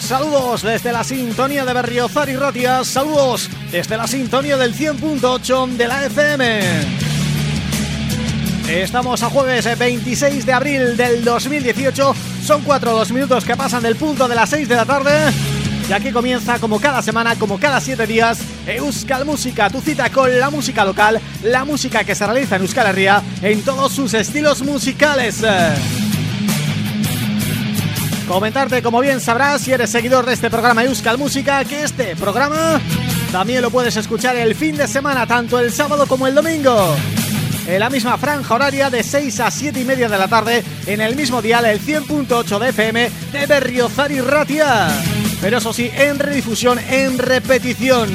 Saludos desde la sintonía de Berriozar y Ratia, saludos desde la sintonía del 100.8 de la FM. Estamos a jueves 26 de abril del 2018, son cuatro dos minutos que pasan del punto de las 6 de la tarde y aquí comienza como cada semana, como cada siete días, Euskal Música, tu cita con la música local, la música que se realiza en Euskal Herria en todos sus estilos musicales. Comentarte, como bien sabrás, si eres seguidor de este programa Euskal Música, que este programa también lo puedes escuchar el fin de semana, tanto el sábado como el domingo. En la misma franja horaria de 6 a 7 y media de la tarde, en el mismo dial, el 100.8 de FM de Berriozar y Ratia. Pero eso sí, en redifusión, en repetición.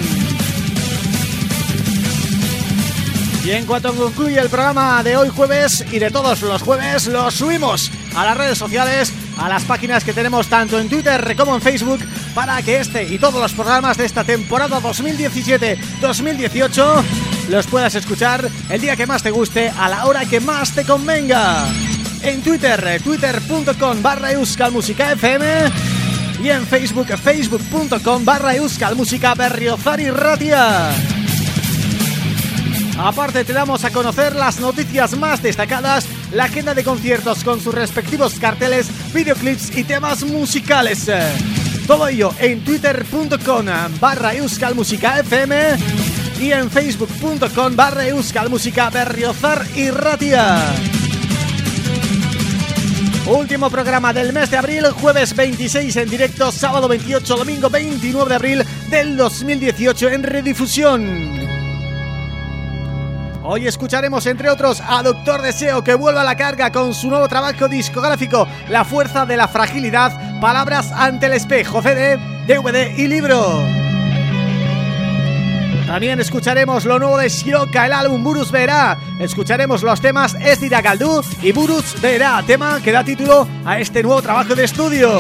Y en cuanto concluye el programa de hoy jueves y de todos los jueves, lo subimos a las redes sociales a las páginas que tenemos tanto en Twitter como en Facebook para que este y todos los programas de esta temporada 2017-2018 los puedas escuchar el día que más te guste, a la hora que más te convenga. en Twitter, twitter.com barra FM y en Facebook, facebook.com barra Berriozar y Ratia. Aparte te damos a conocer las noticias más destacadas, la agenda de conciertos con sus respectivos carteles, videoclips y temas musicales. Todo ello en twitter.com barra FM y en facebook.com barra Música Berriozar y Ratia. Último programa del mes de abril, jueves 26 en directo, sábado 28, domingo 29 de abril del 2018 en redifusión. Hoy escucharemos entre otros a Doctor Deseo que vuelve a la carga con su nuevo trabajo discográfico La Fuerza de la Fragilidad, Palabras ante el Espejo, CD, DVD y libro. También escucharemos lo nuevo de Shioka, el álbum Burus Verá. Escucharemos los temas Estira Galdú y Burus Verá, tema que da título a este nuevo trabajo de estudio.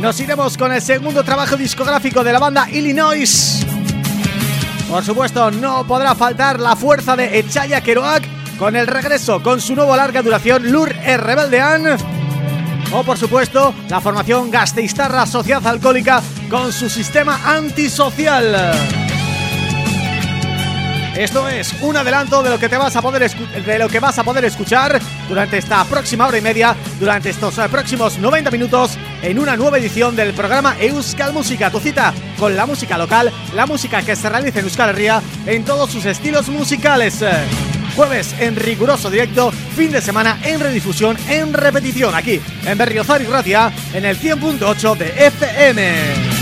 Nos iremos con el segundo trabajo discográfico de la banda Illinois. Por supuesto, no podrá faltar la fuerza de Echaya Kerouac con el regreso con su nuevo larga duración Lur e Rebeldean o por supuesto la formación Gasteiztarra Sociedad Alcohólica con su sistema antisocial. Esto es un adelanto de lo que te vas a poder de lo que vas a poder escuchar durante esta próxima hora y media, durante estos eh, próximos 90 minutos en una nueva edición del programa Euskal Música, tu cita con la música local, la música que se realiza en Euskal Herria en todos sus estilos musicales. Jueves en riguroso directo, fin de semana en redifusión, en repetición aquí en Berriozar y Ratia en el 100.8 de FM.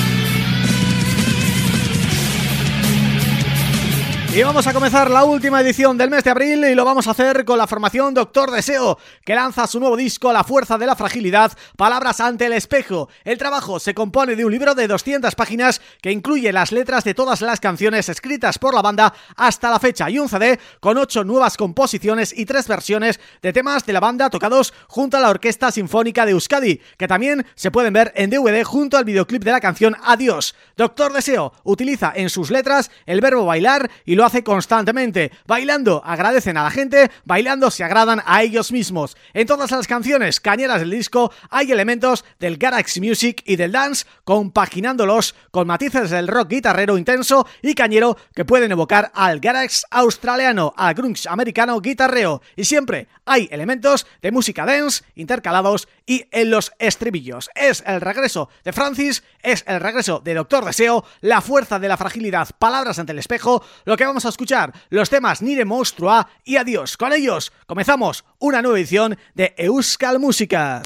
Y vamos a comenzar la última edición del mes de abril y lo vamos a hacer con la formación Doctor Deseo, que lanza su nuevo disco La Fuerza de la Fragilidad, Palabras ante el Espejo. El trabajo se compone de un libro de 200 páginas que incluye las letras de todas las canciones escritas por la banda hasta la fecha y un CD con ocho nuevas composiciones y tres versiones de temas de la banda tocados junto a la Orquesta Sinfónica de Euskadi, que también se pueden ver en DVD junto al videoclip de la canción Adiós. Doctor Deseo utiliza en sus letras el verbo bailar y lo hace constantemente. Bailando agradecen a la gente, bailando se agradan a ellos mismos. En todas las canciones cañeras del disco hay elementos del garage music y del dance, compaginándolos con matices del rock guitarrero intenso y cañero que pueden evocar al garage australiano, al grunge americano guitarreo. Y siempre hay elementos de música dance intercalados y en los estribillos. Es el regreso de Francis, es el regreso de Doctor Deseo, la fuerza de la fragilidad, palabras ante el espejo, lo que vamos a escuchar, los temas Nire Monstrua y Adiós. Con ellos comenzamos una nueva edición de Euskal Música.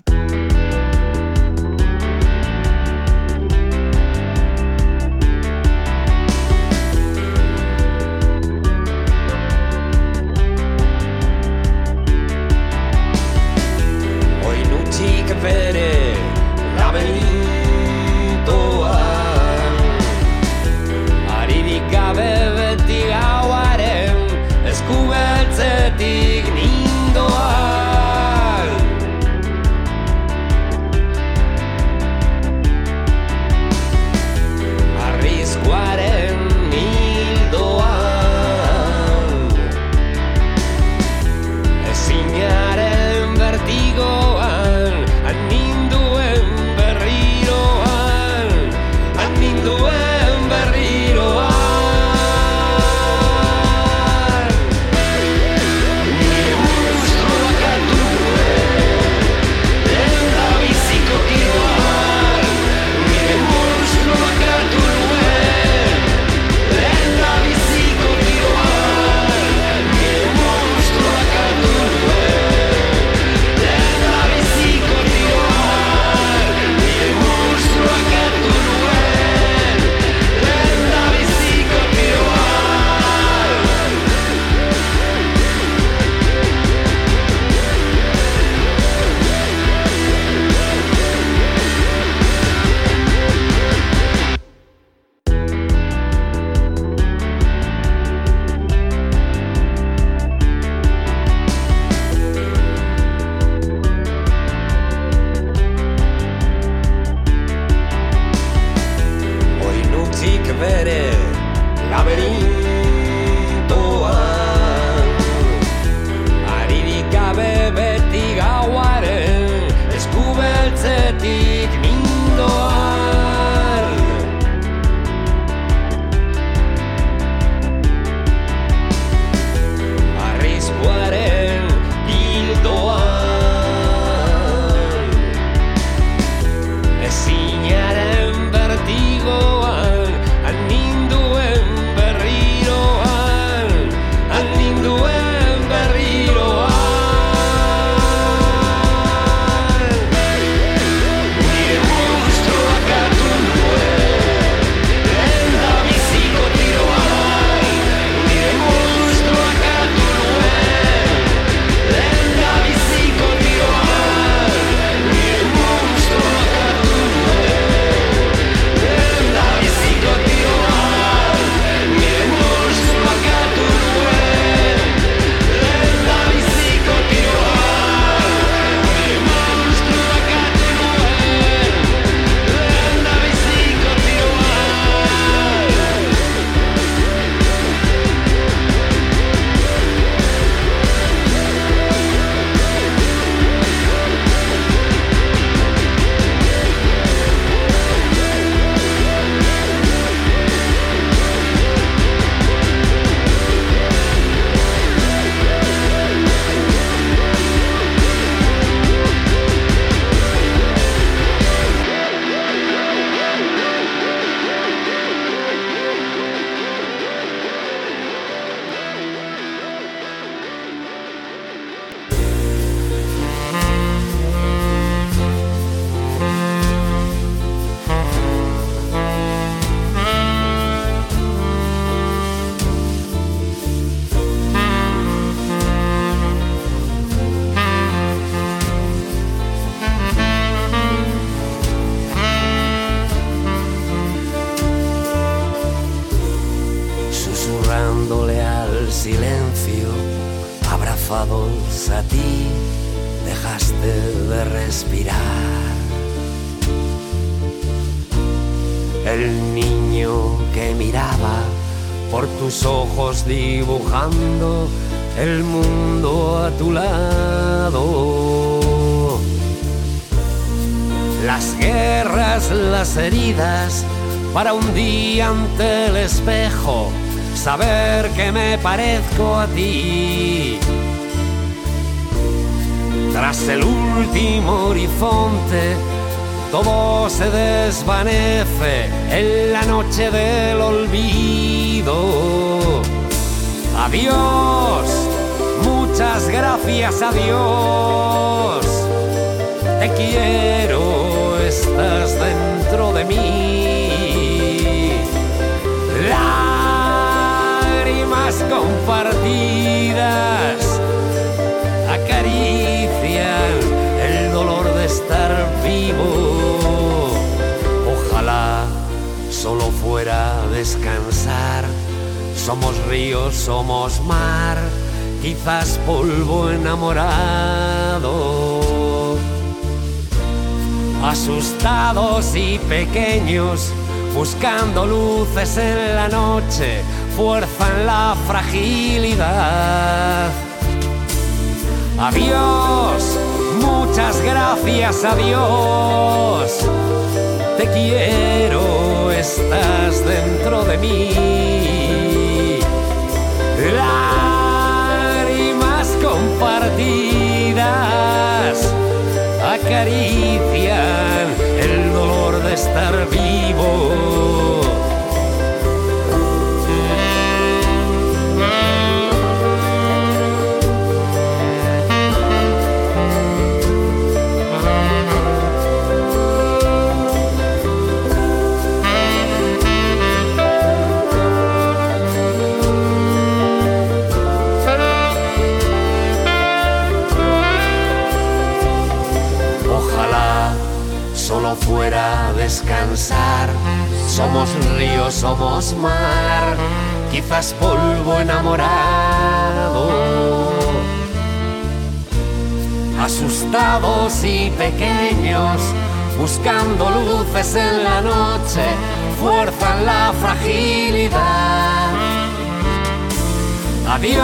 Adiós,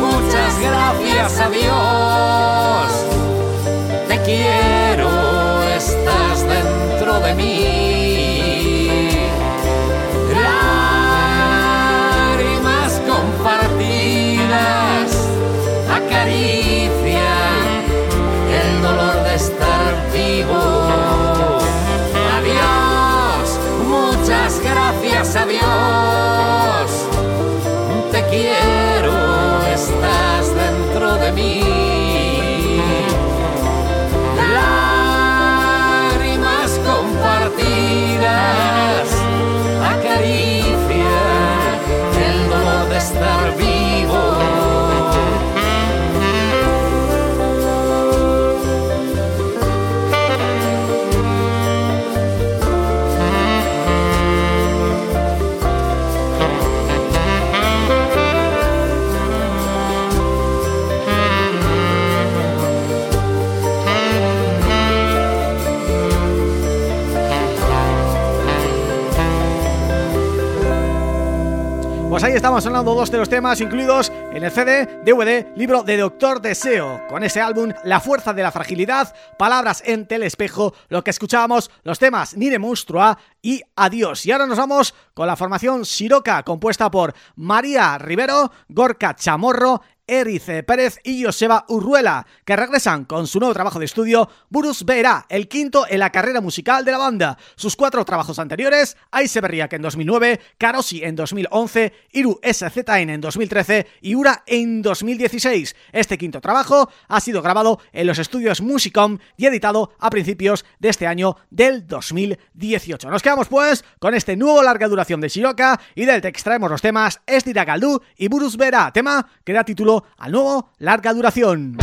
muchas gracias a Estamos sonando dos de los temas incluidos en el CD, DVD, libro de Doctor Deseo. Con ese álbum, La Fuerza de la Fragilidad, Palabras en Telespejo, lo que escuchábamos, los temas Nire Monstrua y Adiós. Y ahora nos vamos con la formación Siroca, compuesta por María Rivero, Gorka Chamorro, Erice Pérez y Joseba Urruela, que regresan con su nuevo trabajo de estudio, Burus Verá, el quinto en la carrera musical de la banda. Sus cuatro trabajos anteriores, Aise Berriak en 2009, Karosi en 2011, Iru SZN en 2013 y Ura en 2016. Este quinto trabajo ha sido grabado en los estudios Musicom y editado a principios de este año del 2018. Nos quedamos pues con este nuevo larga duración de Shiroka y del que extraemos los temas Estira Galdú y Burus Vera, tema que da título al nuevo larga duración.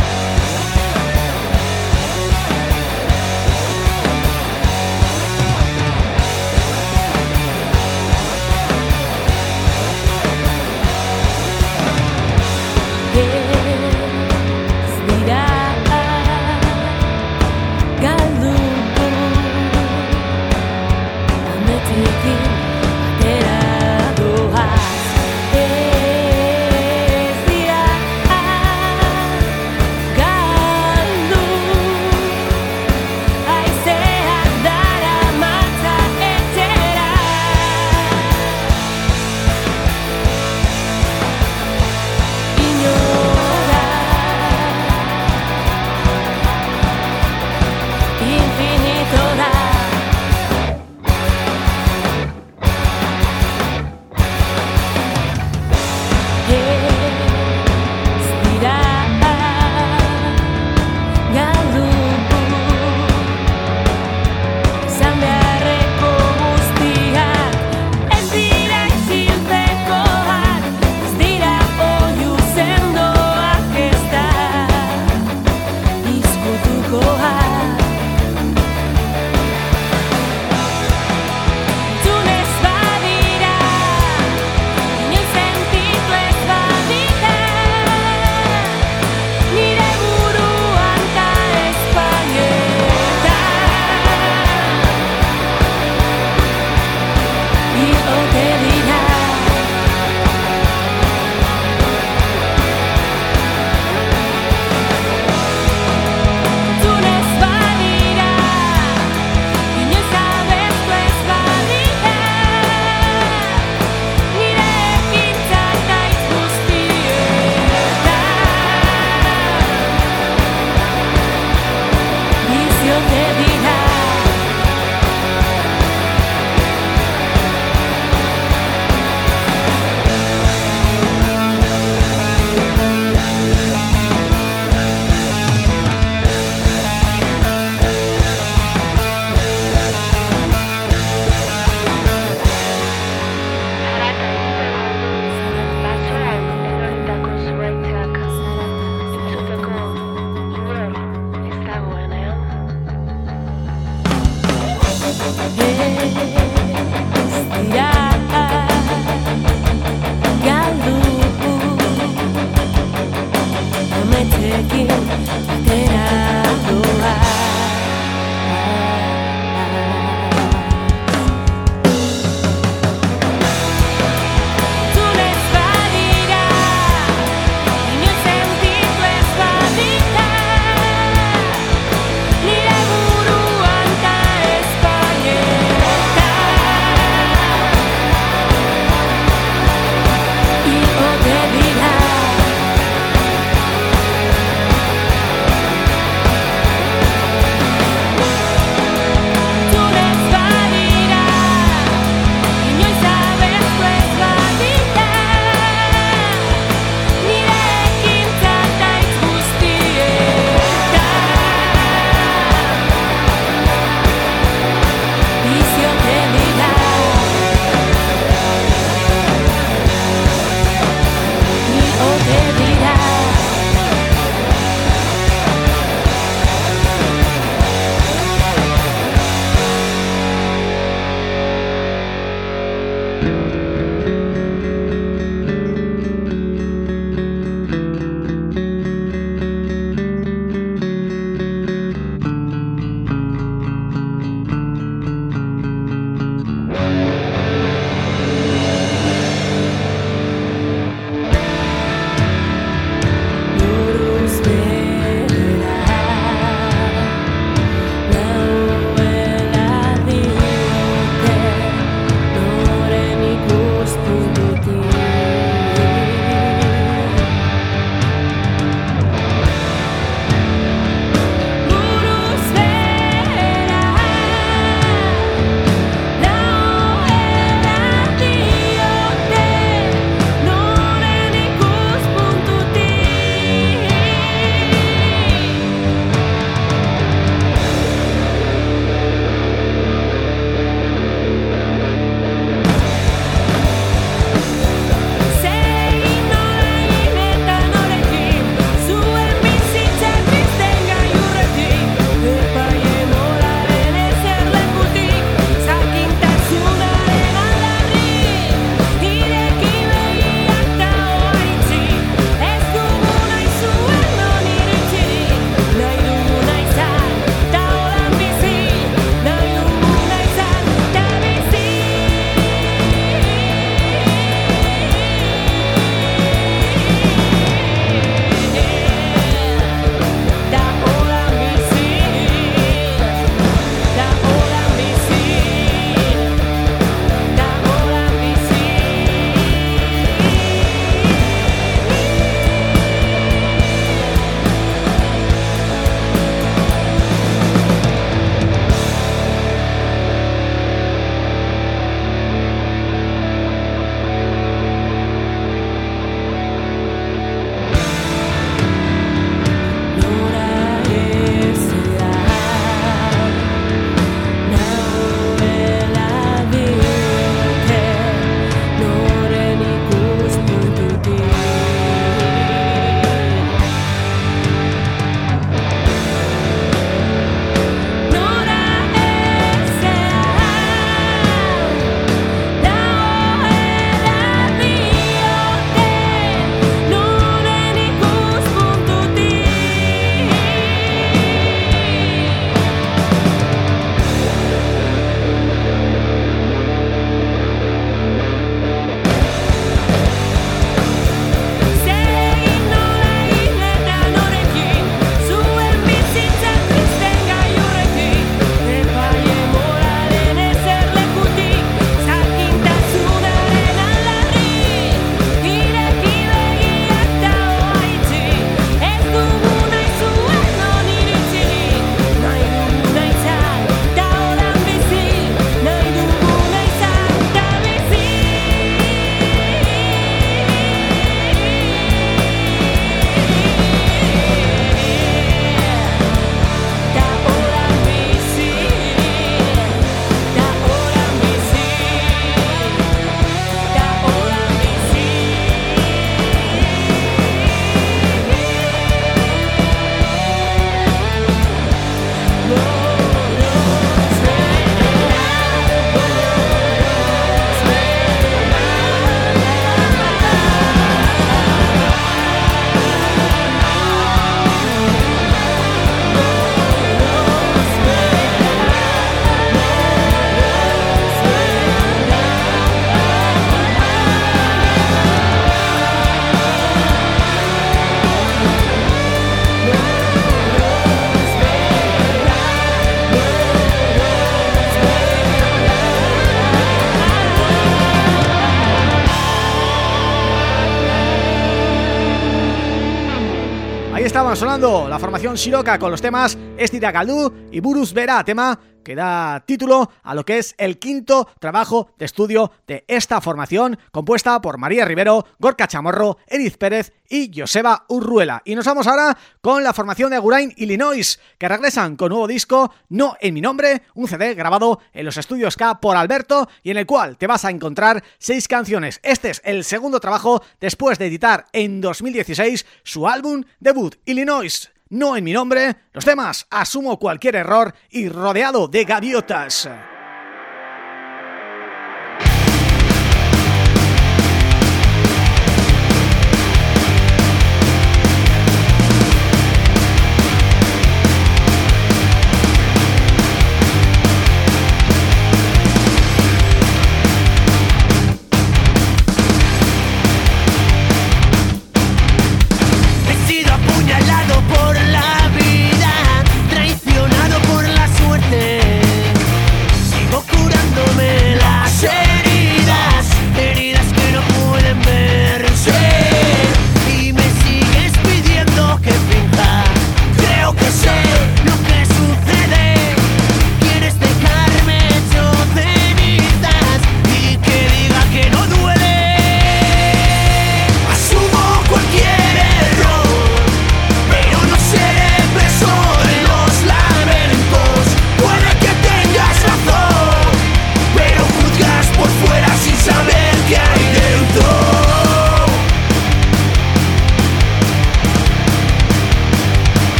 Sonando la formación Shiroka con los temas Estira Galdu y Burus Vera, tema que da título a lo que es el quinto trabajo de estudio de esta formación, compuesta por María Rivero, Gorka Chamorro, Eriz Pérez y Joseba Urruela. Y nos vamos ahora con la formación de Agurain, Illinois, que regresan con nuevo disco No en mi nombre, un CD grabado en los estudios K por Alberto y en el cual te vas a encontrar seis canciones. Este es el segundo trabajo después de editar en 2016 su álbum debut, Illinois no en mi nombre, los temas Asumo cualquier error y Rodeado de gaviotas.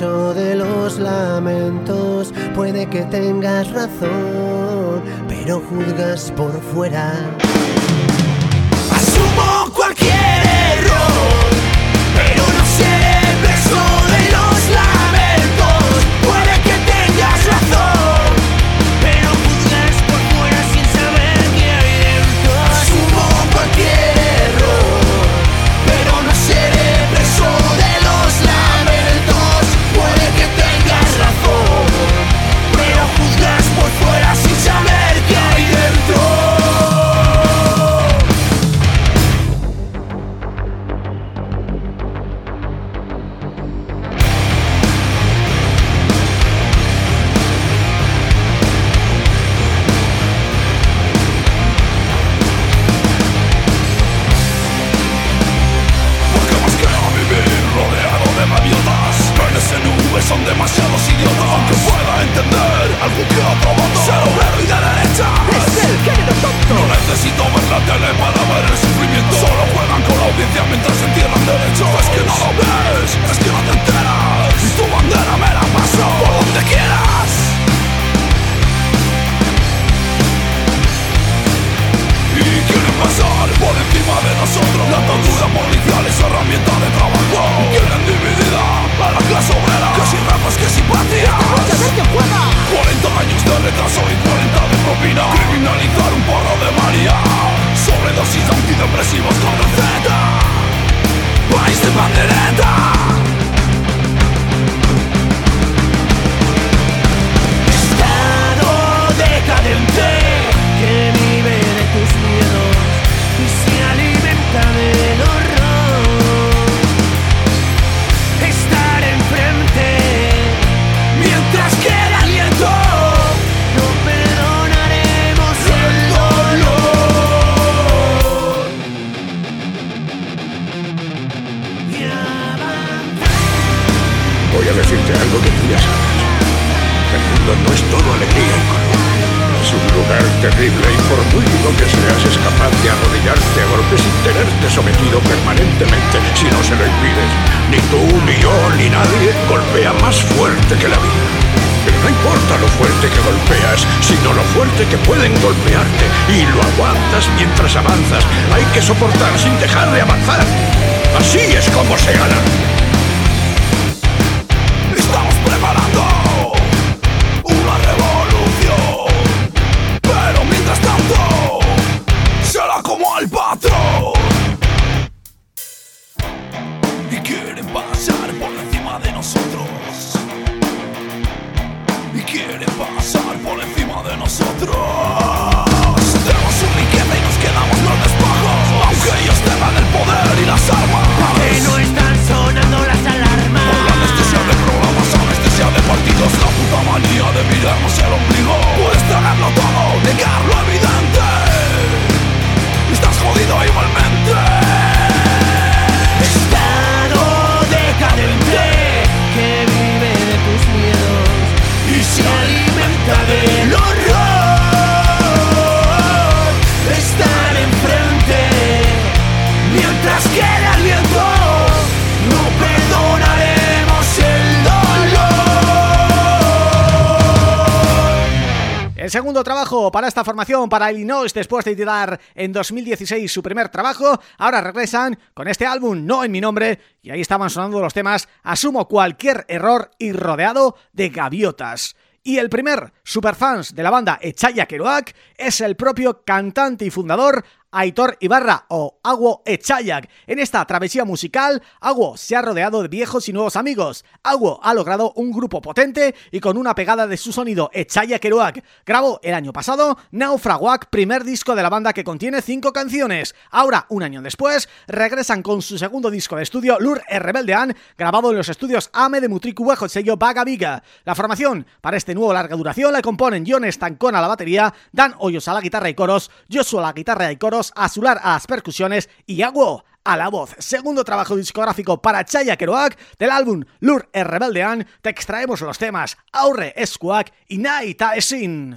de los lamentos. Puede que tengas razón, pero juzgas por fuera. Mientras avanzas. Hay que soportar sin dejar de avanzar. Así es como se gana. Para esta formación, para Illinois, después de tirar en 2016 su primer trabajo, ahora regresan con este álbum No en mi nombre y ahí estaban sonando los temas Asumo cualquier error y rodeado de gaviotas. Y el primer superfans de la banda Echaya Kerouac es el propio cantante y fundador Aitor Ibarra o Agua Echayak. En esta travesía musical, Agua se ha rodeado de viejos y nuevos amigos. Agua ha logrado un grupo potente y con una pegada de su sonido Echaya Kerouac. Grabó el año pasado Naufraguac, primer disco de la banda que contiene cinco canciones. Ahora, un año después, regresan con su segundo disco de estudio Lur e Rebeldean, grabado en los estudios Ame de Mutriku bajo el sello Vaga Viga. La formación para este nuevo larga duración la componen John Estancón a la batería, Dan Hoyos a la guitarra y coros, Joshua a la guitarra y coros, Azular a las percusiones y Agua a la voz. Segundo trabajo discográfico para Chaya Kerouac del álbum Lur e Rebeldean te extraemos los temas Aurre Escuac y Naita Esin.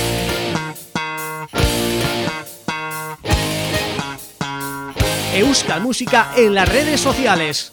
Euskal Música en las redes sociales.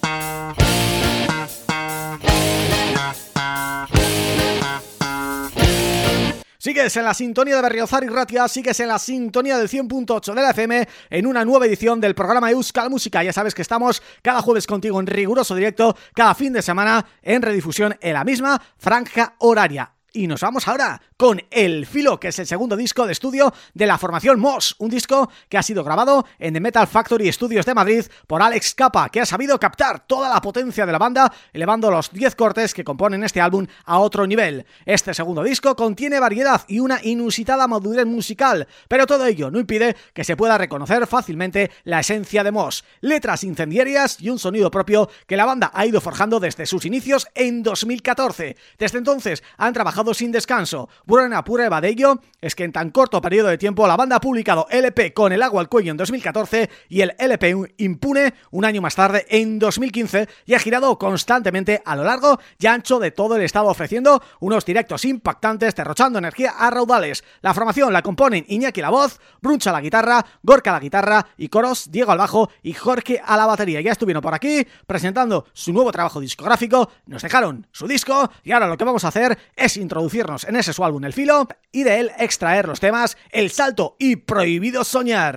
Sigues en la sintonía de Berriozar y Ratia, sigues en la sintonía del 100.8 de la FM en una nueva edición del programa Euskal Música. Ya sabes que estamos cada jueves contigo en riguroso directo, cada fin de semana en redifusión en la misma franja horaria. Y nos vamos ahora con El Filo, que es el segundo disco de estudio de la formación Moss, un disco que ha sido grabado en The Metal Factory Studios de Madrid por Alex Capa, que ha sabido captar toda la potencia de la banda, elevando los 10 cortes que componen este álbum a otro nivel. Este segundo disco contiene variedad y una inusitada madurez musical, pero todo ello no impide que se pueda reconocer fácilmente la esencia de Moss, letras incendiarias y un sonido propio que la banda ha ido forjando desde sus inicios en 2014. Desde entonces han trabajado sin descanso. Buena prueba de ello es que en tan corto periodo de tiempo la banda ha publicado LP con el agua al cuello en 2014 y el LP Impune un año más tarde en 2015 y ha girado constantemente a lo largo y ancho de todo el estado ofreciendo unos directos impactantes derrochando energía a raudales. La formación la componen Iñaki la voz, Bruncha la guitarra, Gorka la guitarra y coros Diego al bajo y Jorge a la batería. Ya estuvieron por aquí presentando su nuevo trabajo discográfico, nos dejaron su disco y ahora lo que vamos a hacer es introducirnos en ese su álbum El Filo y de él extraer los temas El Salto y Prohibido Soñar.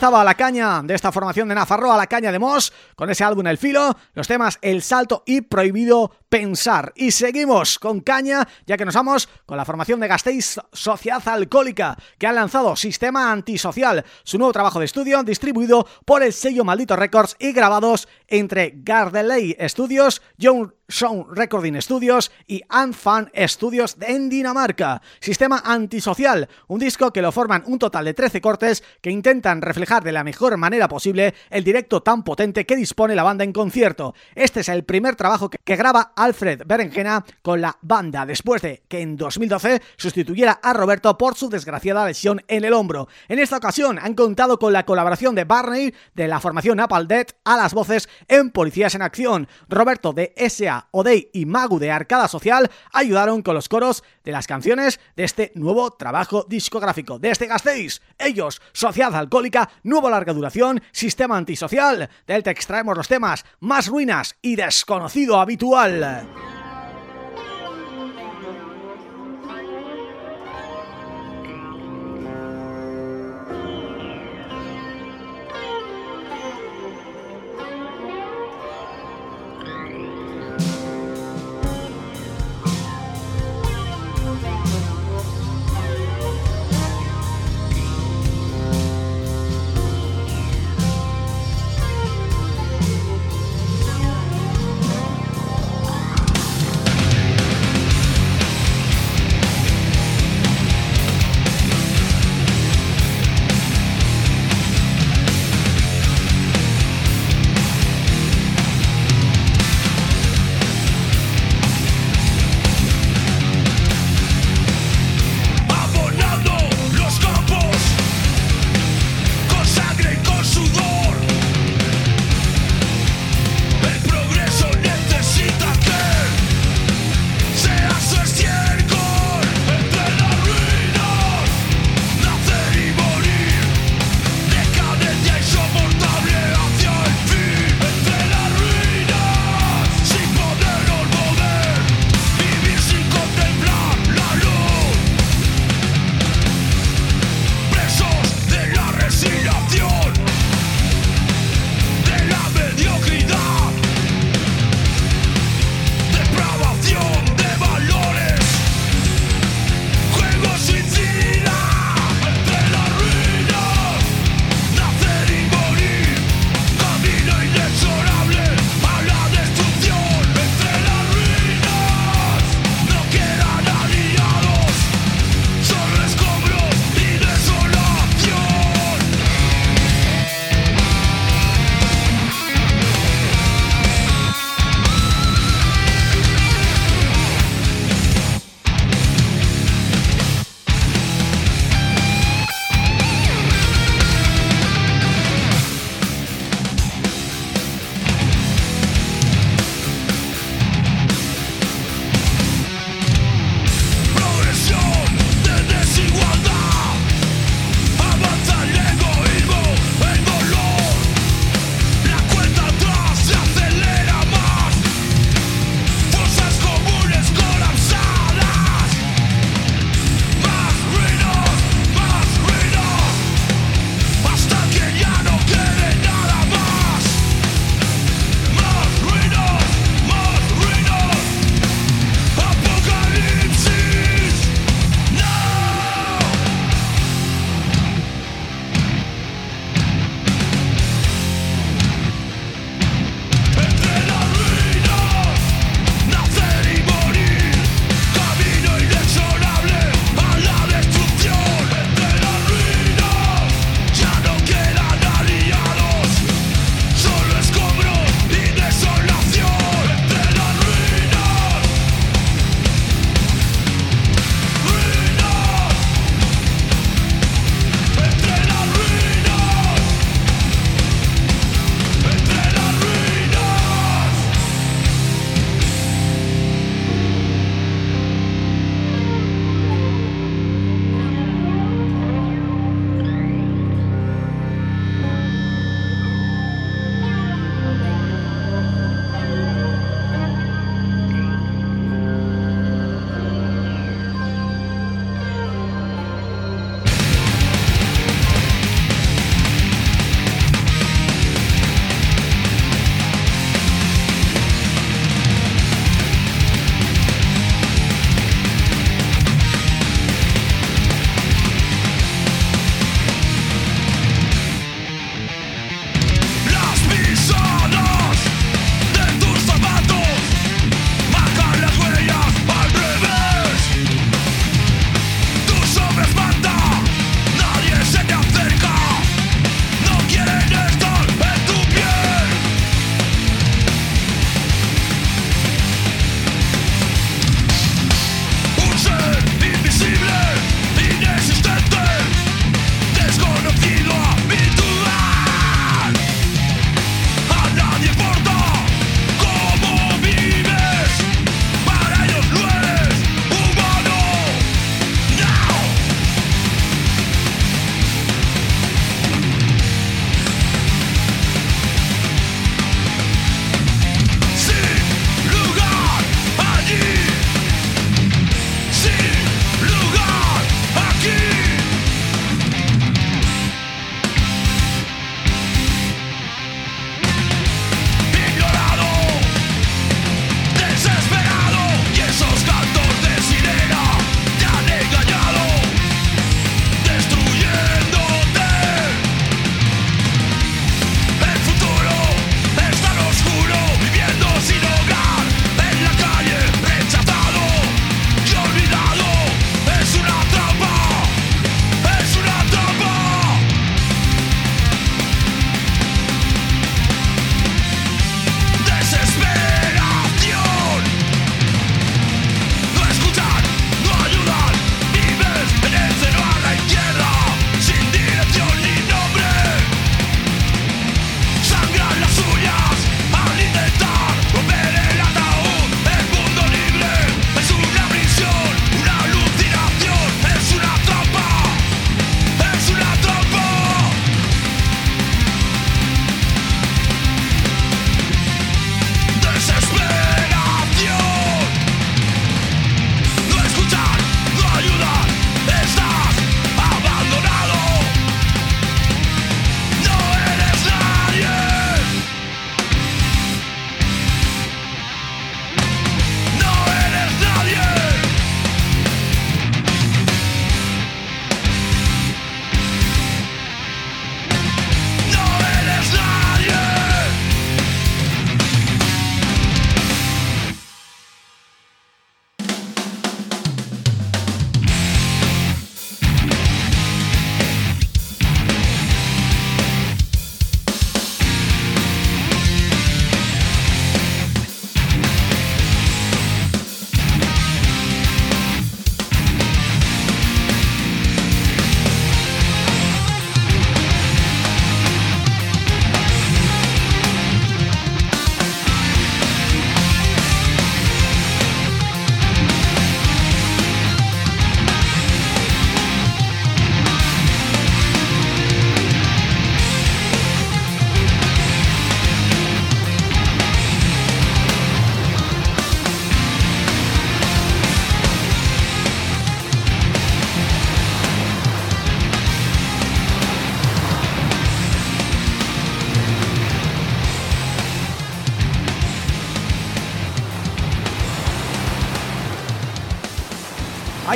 Estaba la caña de esta formación de Nafarroa, la caña de Moss, con ese álbum El Filo, los temas El Salto y Prohibido Pensar. Y seguimos con caña, ya que nos vamos con la formación de Gasteiz Sociedad Alcohólica, que ha lanzado Sistema Antisocial, su nuevo trabajo de estudio, distribuido por el sello Maldito Records y grabados entre Gardeley Studios, John Sound Recording Studios y Anfan Studios en Dinamarca. Sistema Antisocial, un disco que lo forman un total de 13 cortes que intentan reflejar de la mejor manera posible el directo tan potente que dispone la banda en concierto. Este es el primer trabajo que, graba Alfred Berenjena con la banda, después de que en 2012 sustituyera a Roberto por su desgraciada lesión en el hombro. En esta ocasión han contado con la colaboración de Barney de la formación Apple Dead a las voces en Policías en Acción, Roberto de S.A. Odey y Magu de Arcada Social ayudaron con los coros de las canciones de este nuevo trabajo discográfico. Desde Gasteiz, ellos, Sociedad Alcohólica, nuevo larga duración, Sistema Antisocial, del que extraemos los temas Más Ruinas y Desconocido Habitual.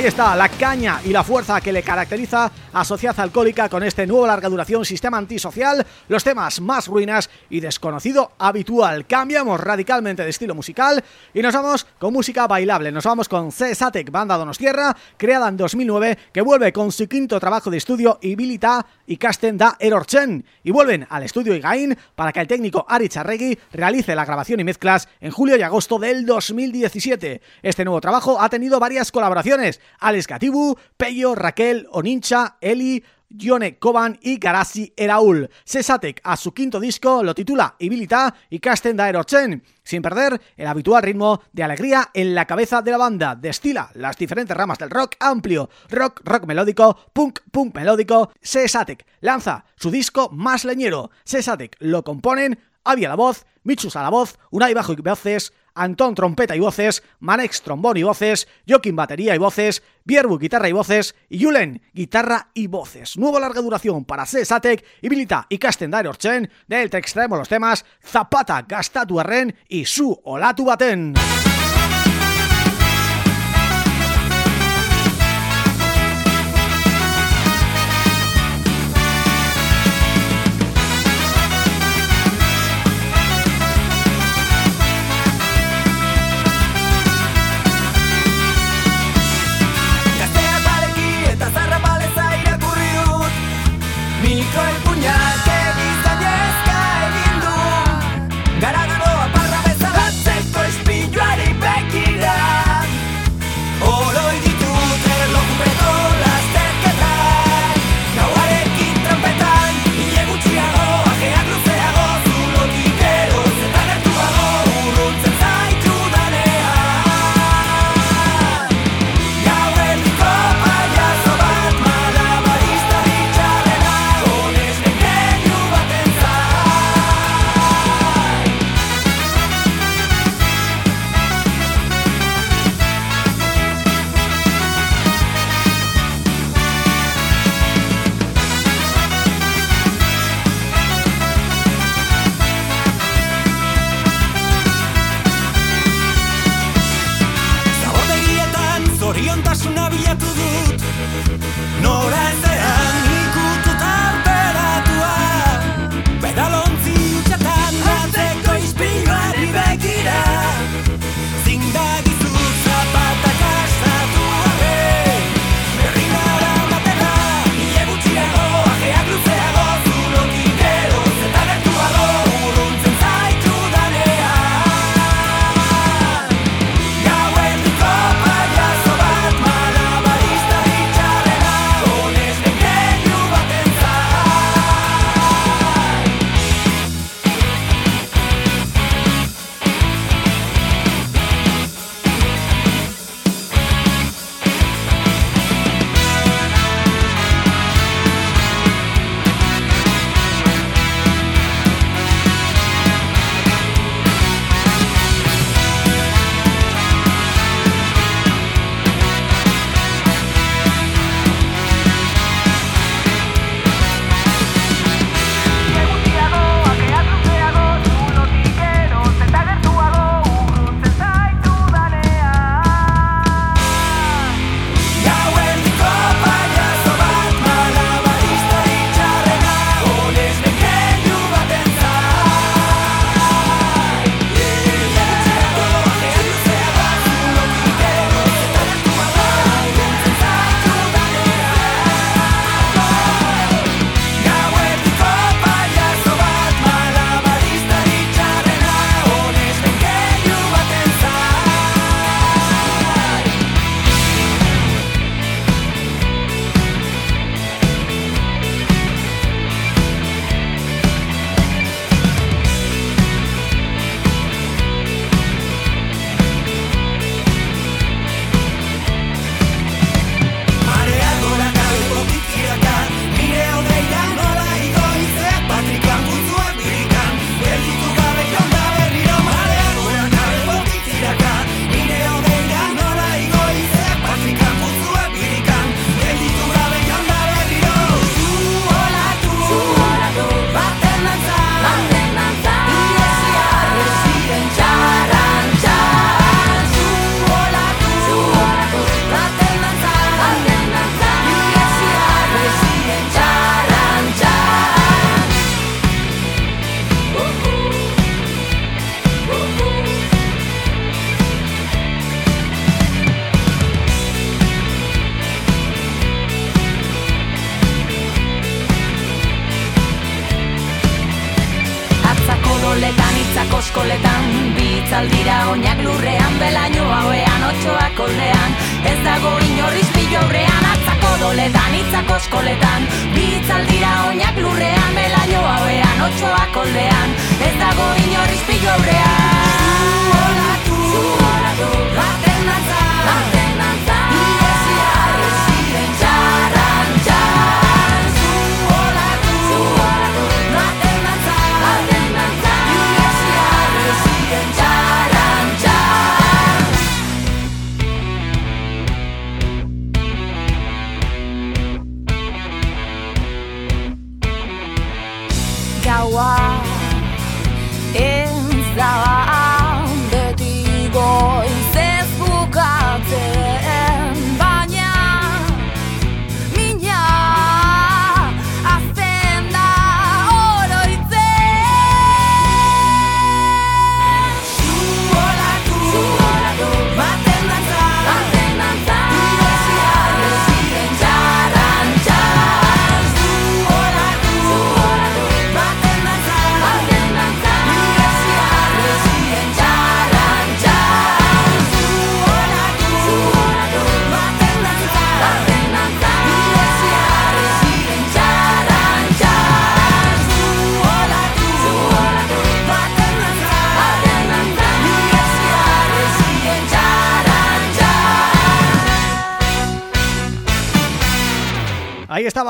Está, la caña y la fuerza que le caracteriza a Sociedad Alcohólica con este nuevo larga duración Sistema Antisocial, los temas más ruinas y desconocido habitual. Cambiamos radicalmente de estilo musical y nos vamos con música bailable. Nos vamos con C. Satek, banda Donostierra, creada en 2009, que vuelve con su quinto trabajo de estudio Ibilita y Casten da Erorchen y vuelven al estudio Igain para que el técnico Ari Charregui realice la grabación y mezclas en julio y agosto del 2017. Este nuevo trabajo ha tenido varias colaboraciones Alex Gatibu, Peyo, Raquel, Onincha, Eli, Yone Koban y Garasi Eraul. Sesatek a su quinto disco lo titula Ibilita y Casten da Erochen, sin perder el habitual ritmo de alegría en la cabeza de la banda. Destila las diferentes ramas del rock amplio, rock, rock melódico, punk, punk melódico. Sesatek lanza su disco más leñero. Sesatek lo componen Avia la voz, Michus a la voz, Unai bajo y voces, Antón trompeta y voces, Manex trombón y voces, Joaquín batería y voces, Bierbu guitarra y voces y Yulen guitarra y voces. Nuevo larga duración para Sesatek, Ibilita y Castendar Orchen, del te extraemos los temas Zapata, Gastatu Arren y Su Olatu Baten.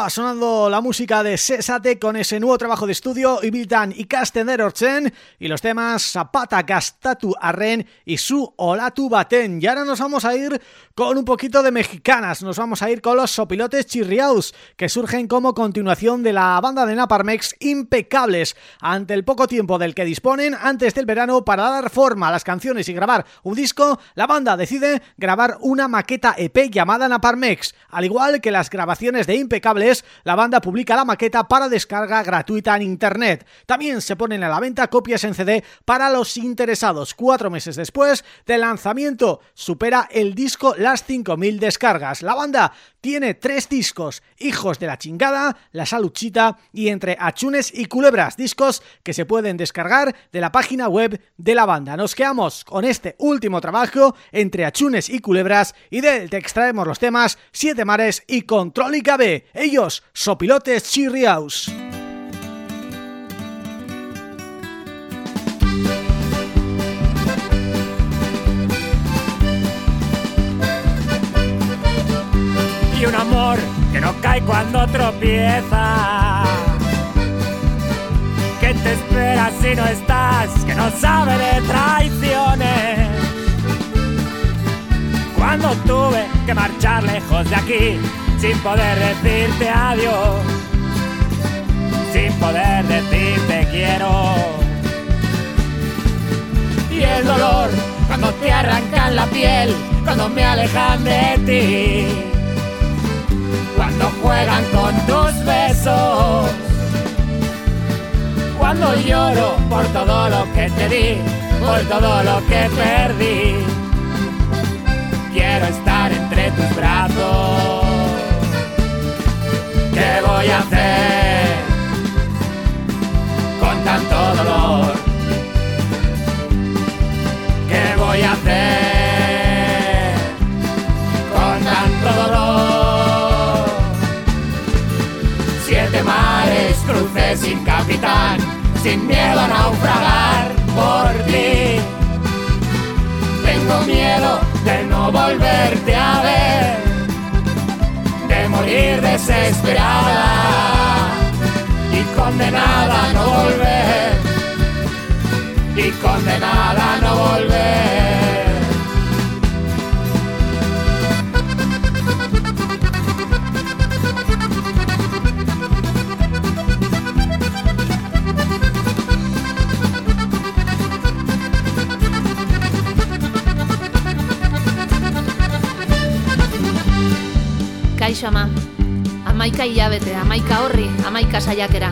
Sonando la música de Sesate con ese nuevo trabajo de estudio Ibiltan y Castener Orchen y los temas Zapata Gastatu Arren y Su Olatu Baten. Y ahora nos vamos a ir con un poquito de mexicanas, nos vamos a ir con los sopilotes chirriaus que surgen como continuación de la banda de Naparmex impecables. Ante el poco tiempo del que disponen antes del verano para dar forma a las canciones y grabar un disco, la banda decide grabar una maqueta EP llamada Naparmex, al igual que las grabaciones de Impecables la banda publica la maqueta para descarga gratuita en internet. También se ponen a la venta copias en CD para los interesados. Cuatro meses después del lanzamiento supera el disco las 5.000 descargas. La banda tiene tres discos, Hijos de la Chingada, La Saluchita y Entre Achunes y Culebras, discos que se pueden descargar de la página web de la banda. Nos quedamos con este último trabajo, Entre Achunes y Culebras, y del te extraemos los temas Siete Mares y Control y Cabe. Ellos, Sopilotes Chirriaus. Y un amor que no cae cuando tropieza. Que te espera si no estás, que no sabe de traiciones. Cuando tuve que marchar lejos de aquí, sin poder decirte adiós, sin poder decirte quiero. Y el dolor cuando te arrancan la piel, cuando me alejan de ti, cuando juegan con tus besos, cuando lloro por todo lo que te di, por todo lo que perdí. Quiero estar entre tus brazos ¿Qué voy a hacer con tanto dolor? ¿Qué voy a hacer con tanto dolor? Siete mares crucé sin capitán, sin miedo a naufragar por ti. Tengo miedo de no volverte a ver morir desesperada y condenada a no volver. Y condenada a no volver. Kaixo ama, amaika hilabete, amaika horri, amaika saiakera.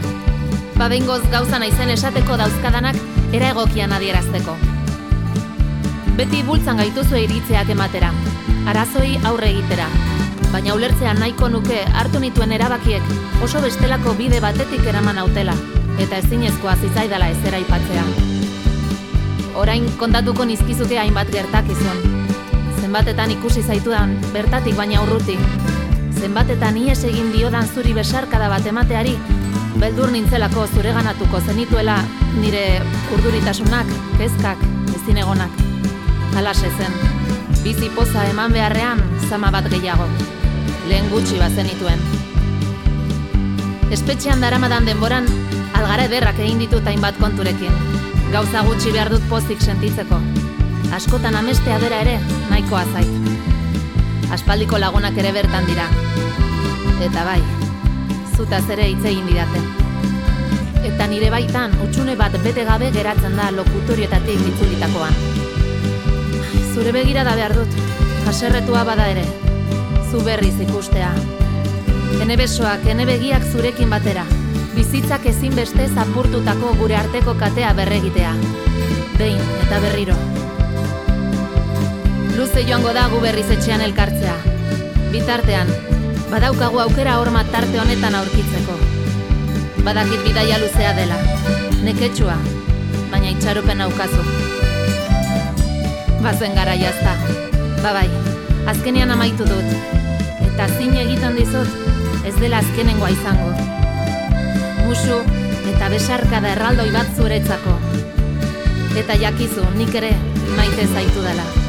Ba behingoz gauza naizen esateko dauzkadanak era egokian adierazteko. Beti bultzan gaituzu iritzeak ematera, arazoi aurre egitera, baina ulertzea nahiko nuke hartu nituen erabakiek oso bestelako bide batetik eraman autela, eta ezinezkoa zitzaidala ezera ipatzea. orain kontatuko nizkizuke hainbat gertakizun. Zenbatetan ikusi zaitudan, bertatik baina urruti. Zenbatetan ies egin diodan zuri besarkada bat emateari, beldur nintzelako zureganatuko zenituela nire urduritasunak, kezkak, ezin egonak. Alase zen, bizi poza eman beharrean zama bat gehiago. Lehen gutxi bat zenituen. Espetxean daramadan denboran, algara ederrak egin ditut hainbat konturekin. Gauza gutxi behar dut pozik sentitzeko. Askotan amestea bera ere, nahikoa zait. Aspaldiko lagunak ere bertan dira. Eta bai, zutaz ere hitz egin didate. Eta nire baitan, utxune bat bete gabe geratzen da lokutorietatik itzulitakoan. Zure begira da behar dut, haserretua bada ere. Zu berriz ikustea. Ene besoak, ene begiak zurekin batera. Bizitzak ezinbeste zapurtutako gure arteko katea berregitea. Behin eta berriro. Luze joango da gu berriz etxean elkartzea. Bitartean, badaukagu aukera horma tarte honetan aurkitzeko. Badakit bidaia luzea dela. Neketsua, baina itxaropen aukazu. Bazen gara jazta. Babai, azkenean amaitu dut. Eta zin egiten dizut, ez dela azkenengoa izango. Musu eta besarka da erraldoi bat zuretzako. Eta jakizu, nik ere maite zaitu dela.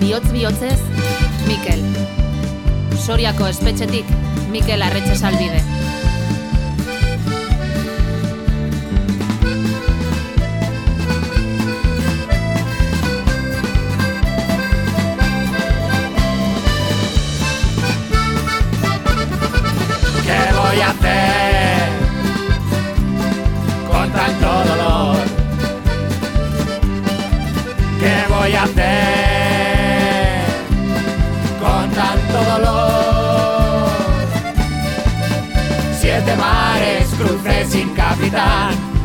Biotz bihotzez, Mikel. Soriako espetxetik, Mikel Arretxe salbide.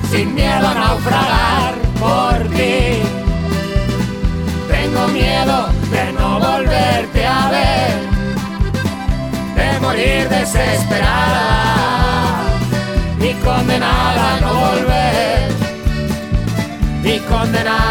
Sin miedo a naufragar por ti. Tengo miedo de no volverte a ver de morir desesperada y condenada a no volver, y condenada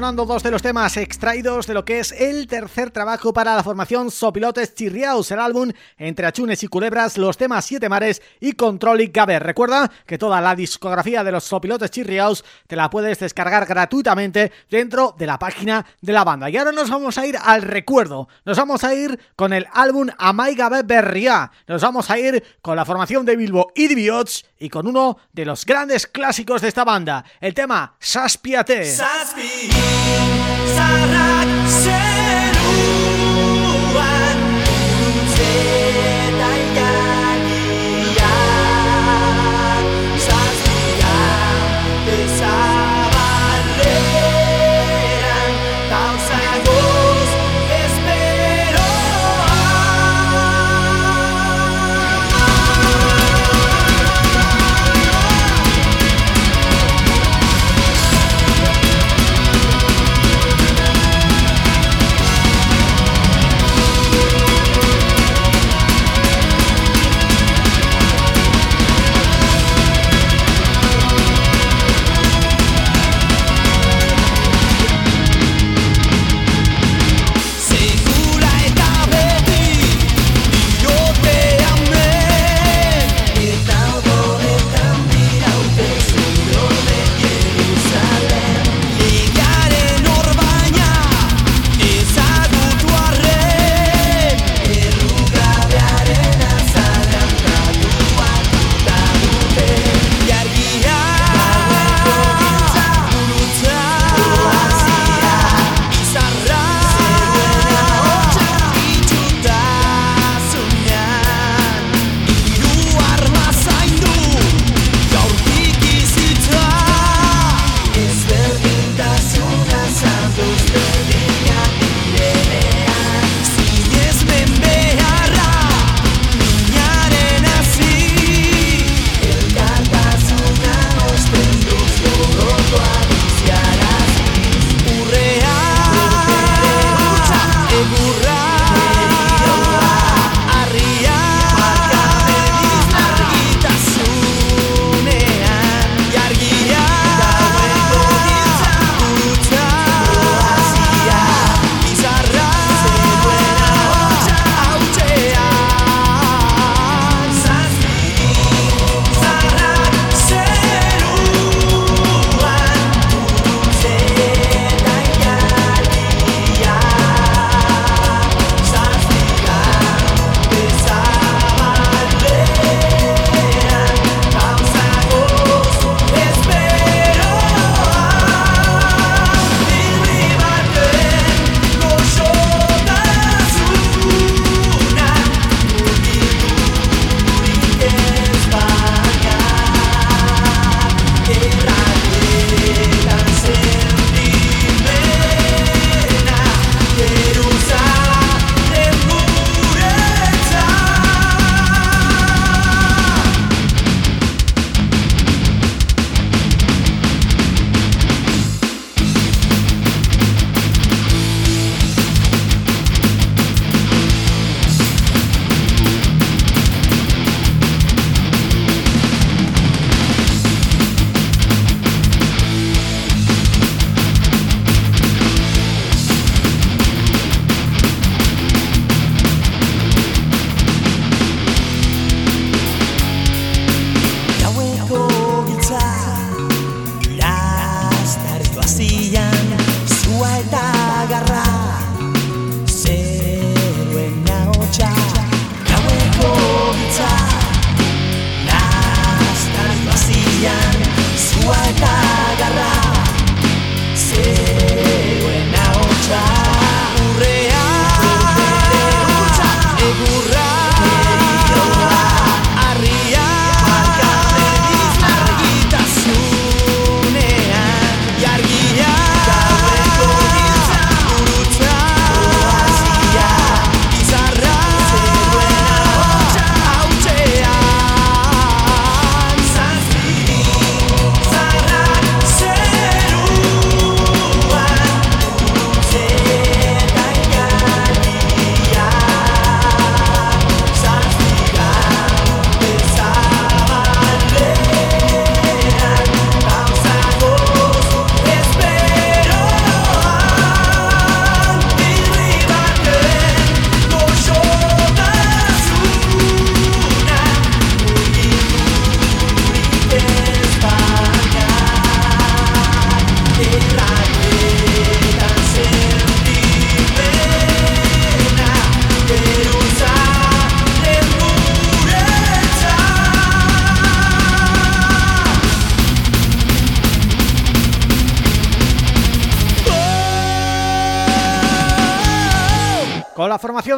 sonando dos de los temas extraídos de lo que es el tercer trabajo para la formación Sopilotes Chirriaus, el álbum Entre Achunes y Culebras, los temas Siete Mares y Control y Gaber. Recuerda que toda la discografía de los Sopilotes Chirriaus te la puedes descargar gratuitamente dentro de la página de la banda. Y ahora nos vamos a ir al recuerdo, nos vamos a ir con el álbum Amai Gabe Berria, nos vamos a ir con la formación de Bilbo y y con uno de los grandes clásicos de esta banda, el tema Saspiate. Saspiate. thank you.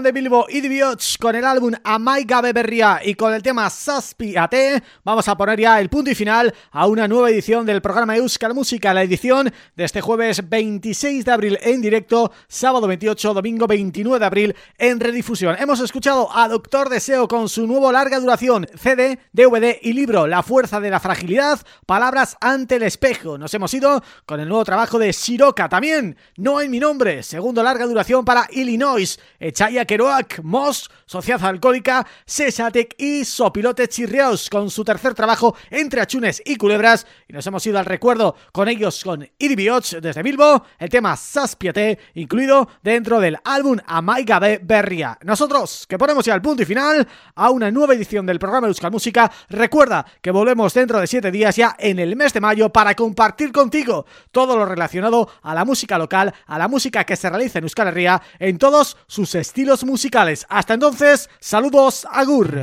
De Bilbo y Bioch, con el álbum Amai Gabe Berria y con el tema Saspi AT, vamos a poner ya el punto y final a una nueva edición del programa Euskal Música, la edición de este jueves 26 de abril en directo, sábado 28, domingo 29 de abril en redifusión. Hemos escuchado a Doctor Deseo con su nuevo larga duración, CD, DVD y libro La Fuerza de la Fragilidad, Palabras ante el Espejo. Nos hemos ido con el nuevo trabajo de Shiroka también, No en mi nombre, segundo larga duración para Illinois, Echaya Kerouac, Moss, Sociedad Alcohólica, Sesatec y Sopilote Chirrios con su tercer trabajo entre achunes y culebras y nos hemos ido al recuerdo con ellos con Idibioch desde Bilbo, el tema Saspiate incluido dentro del álbum Amaiga de Berria. Nosotros que ponemos ya el punto y final a una nueva edición del programa Euskal Música, recuerda que volvemos dentro de siete días ya en el mes de mayo para compartir contigo todo lo relacionado a la música local, a la música que se realiza en Euskal Herria en todos sus estilos musicales. Hasta entonces, saludos, agur.